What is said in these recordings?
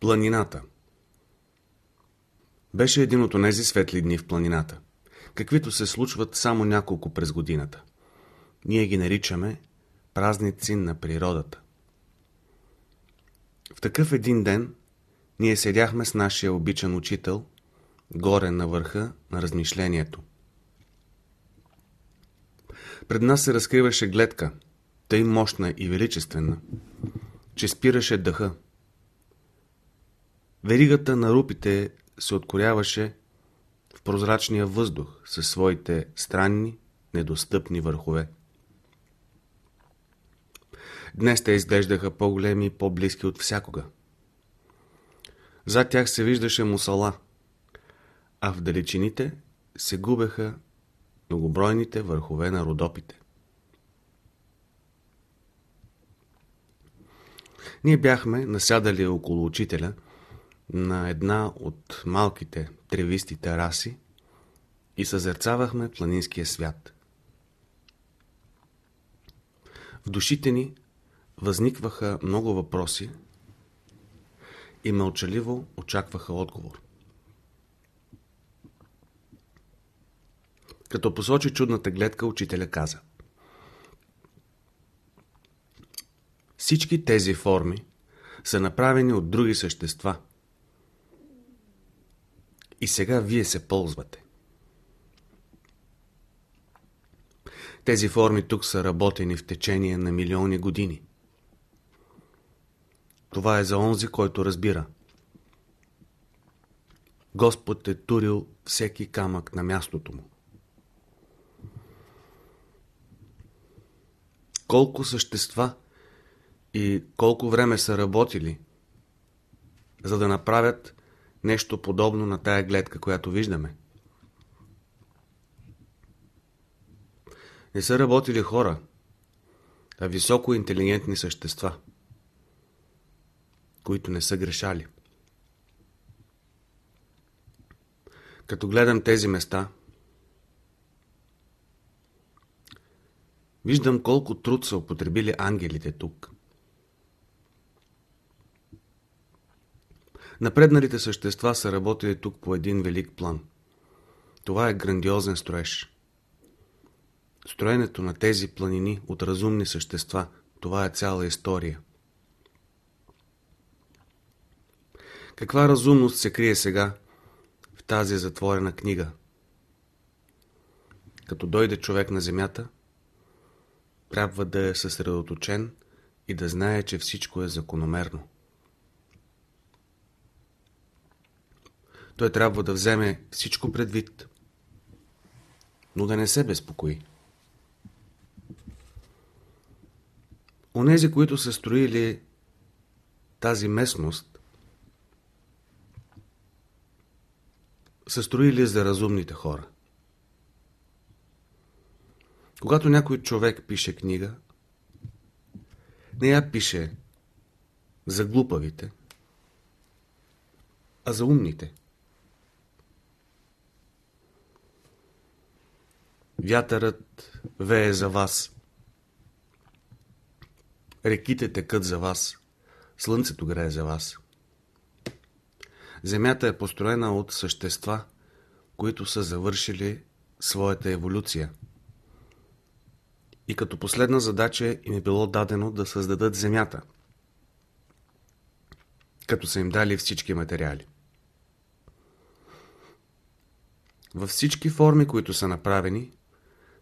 Планината Беше един от онези светли дни в планината, каквито се случват само няколко през годината. Ние ги наричаме празници на природата. В такъв един ден ние седяхме с нашия обичан учител горе на върха на размишлението. Пред нас се разкриваше гледка, тъй мощна и величествена, че спираше дъха. Веригата на рупите се откоряваше в прозрачния въздух със своите странни, недостъпни върхове. Днес те изглеждаха по-големи и по-близки от всякога. Зад тях се виждаше мусала, а в далечините се губеха многобройните върхове на родопите. Ние бяхме насядали около учителя на една от малките тревисти тераси и съзерцавахме планинския свят. В душите ни възникваха много въпроси и мълчаливо очакваха отговор. Като посочи чудната гледка, учителя каза. Всички тези форми са направени от други същества. И сега вие се ползвате. Тези форми тук са работени в течение на милиони години. Това е за онзи, който разбира. Господ е турил всеки камък на мястото му. Колко същества и колко време са работили, за да направят нещо подобно на тая гледка, която виждаме. Не са работили хора, а високо интелигентни същества, които не са грешали. Като гледам тези места, виждам колко труд са употребили ангелите тук. Напредналите същества са работили тук по един велик план. Това е грандиозен строеж. Строенето на тези планини от разумни същества, това е цяла история. Каква разумност се крие сега в тази затворена книга? Като дойде човек на земята, трябва да е съсредоточен и да знае, че всичко е закономерно. Той трябва да вземе всичко предвид, но да не се безпокои. Онези, които са строили тази местност, са строили за разумните хора. Когато някой човек пише книга, не я пише за глупавите, а за умните. Вятърът вее за вас. Реките текат за вас. Слънцето грее за вас. Земята е построена от същества, които са завършили своята еволюция. И като последна задача им е било дадено да създадат Земята, като са им дали всички материали. Във всички форми, които са направени,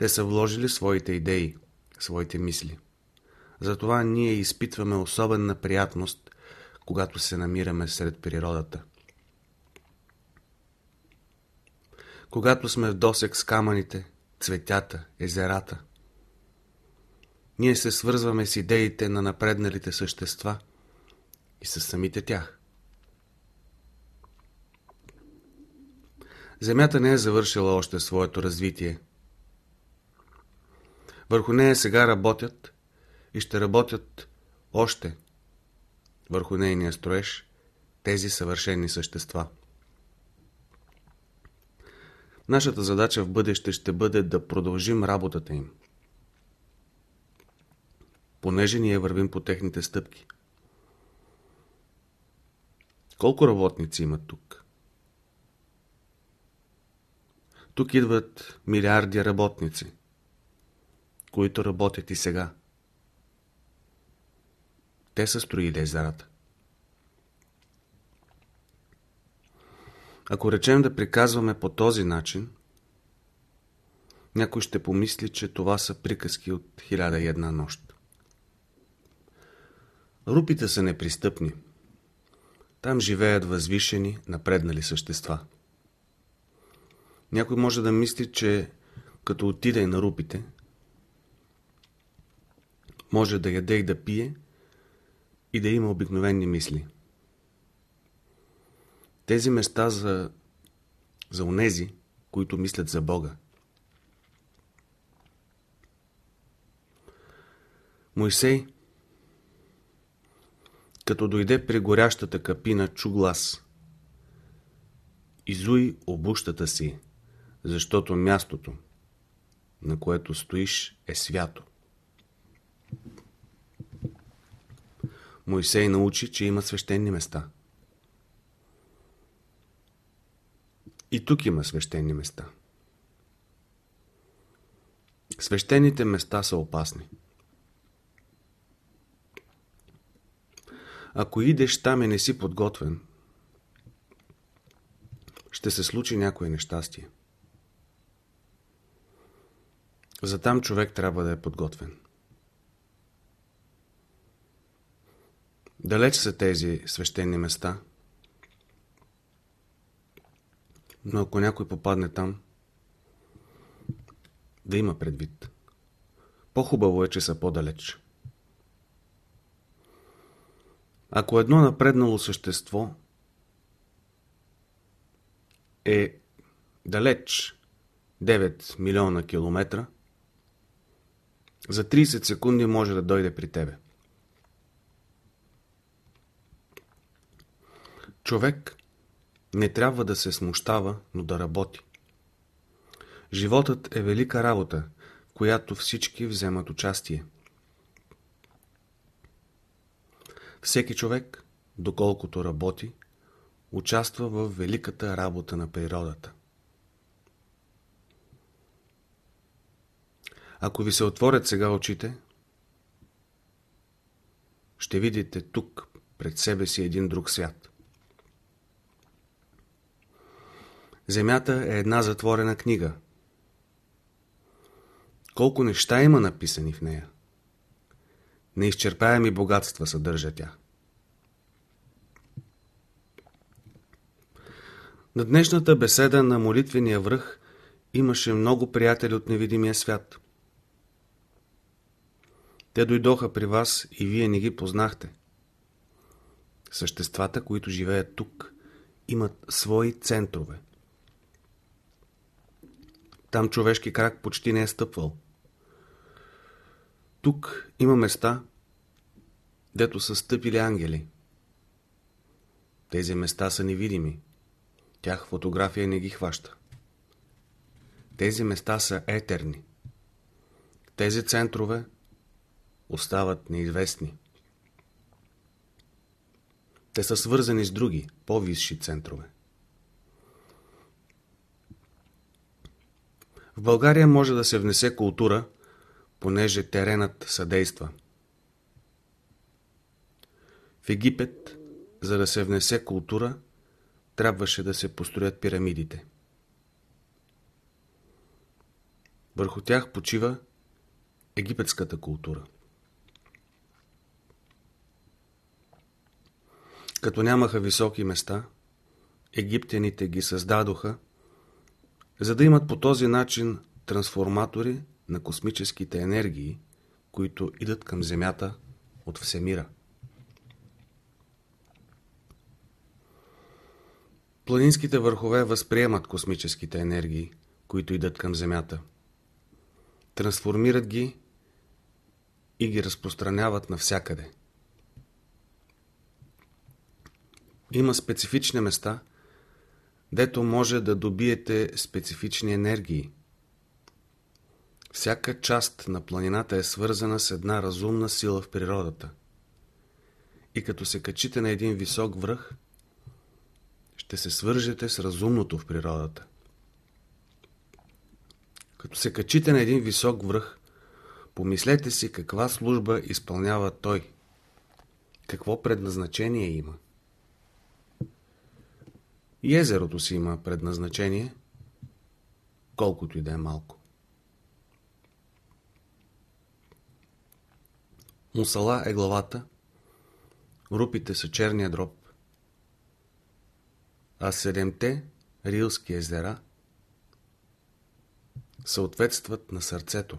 те са вложили своите идеи, своите мисли. Затова ние изпитваме особена приятност, когато се намираме сред природата. Когато сме в досек с камъните, цветята, езерата, ние се свързваме с идеите на напредналите същества и с самите тях. Земята не е завършила още своето развитие – върху нея сега работят и ще работят още върху нейния строеж тези съвършени същества. Нашата задача в бъдеще ще бъде да продължим работата им. Понеже ние вървим по техните стъпки. Колко работници има тук? Тук идват милиарди работници, които работят и сега. Те са строили езерата. Ако речем да приказваме по този начин, някой ще помисли, че това са приказки от хиляда и една нощ. Рупите са непристъпни. Там живеят възвишени, напреднали същества. Някой може да мисли, че като отиде на рупите, може да яде и да пие и да има обикновени мисли. Тези места за, за онези, които мислят за Бога. Мойсей, като дойде при горящата капина, чу глас. Изуй обущата си, защото мястото, на което стоиш, е свято. Мойсей научи, че има свещени места. И тук има свещени места. Свещените места са опасни. Ако идеш там и не си подготвен, ще се случи някое нещастие. За там човек трябва да е подготвен. Далеч са тези свещени места, но ако някой попадне там, да има предвид. По-хубаво е, че са по-далеч. Ако едно напреднало същество е далеч 9 милиона километра, за 30 секунди може да дойде при тебе. Човек не трябва да се смущава, но да работи. Животът е велика работа, в която всички вземат участие. Всеки човек, доколкото работи, участва в великата работа на природата. Ако ви се отворят сега очите, ще видите тук пред себе си един друг свят. Земята е една затворена книга. Колко неща има написани в нея? Неизчерпаеми богатства съдържа тя. На днешната беседа на молитвения връх имаше много приятели от невидимия свят. Те дойдоха при вас и вие не ги познахте. Съществата, които живеят тук, имат свои центрове. Там човешки крак почти не е стъпвал. Тук има места, дето са стъпили ангели. Тези места са невидими. Тях фотография не ги хваща. Тези места са етерни. Тези центрове остават неизвестни. Те са свързани с други, по-висши центрове. В България може да се внесе култура, понеже теренът съдейства. В Египет, за да се внесе култура, трябваше да се построят пирамидите. Върху тях почива египетската култура. Като нямаха високи места, египтяните ги създадоха, за да имат по този начин трансформатори на космическите енергии, които идат към Земята от Всемира. Планинските върхове възприемат космическите енергии, които идат към Земята. Трансформират ги и ги разпространяват навсякъде. Има специфични места, дето може да добиете специфични енергии. Всяка част на планината е свързана с една разумна сила в природата. И като се качите на един висок връх, ще се свържете с разумното в природата. Като се качите на един висок връх, помислете си каква служба изпълнява той, какво предназначение има. Езерото си има предназначение, колкото и да е малко. Мусала е главата, рупите са черния дроб, а седемте рилски езера съответстват на сърцето.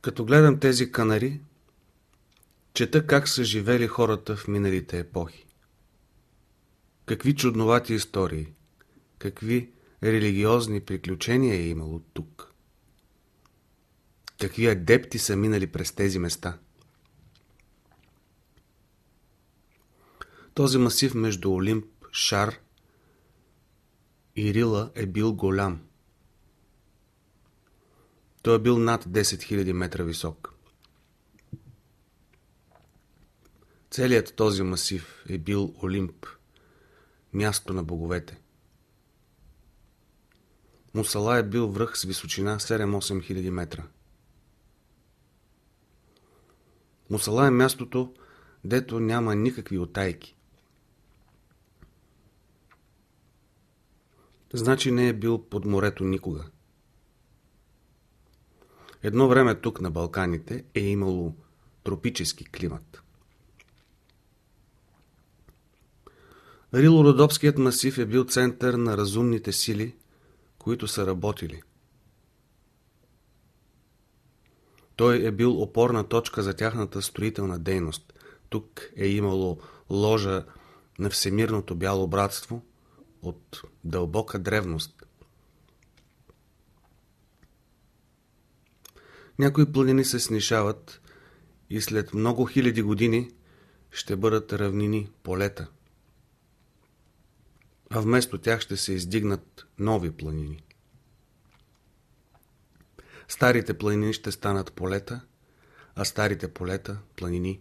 Като гледам тези канари, чета как са живели хората в миналите епохи. Какви чудновати истории, какви религиозни приключения е имало тук. Какви адепти са минали през тези места. Този масив между Олимп, Шар и Рила е бил голям. Той е бил над 10 000 метра висок. Целият този масив е бил Олимп, място на боговете. Мусала е бил връх с височина 7-8 хиляди метра. Мусала е мястото, дето няма никакви отайки. Значи не е бил под морето никога. Едно време тук на Балканите е имало тропически климат. Рило-Родопският масив е бил център на разумните сили, които са работили. Той е бил опорна точка за тяхната строителна дейност. Тук е имало ложа на Всемирното бяло братство от дълбока древност. Някои планини се снишават и след много хиляди години ще бъдат равнини, полета. А вместо тях ще се издигнат нови планини. Старите планини ще станат полета, а старите полета – планини.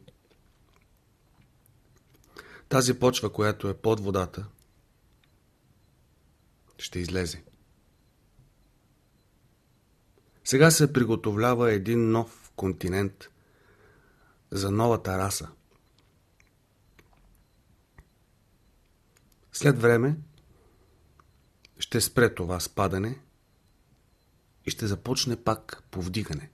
Тази почва, която е под водата, ще излезе. Сега се приготовлява един нов континент за новата раса. След време ще спре това спадане и ще започне пак повдигане.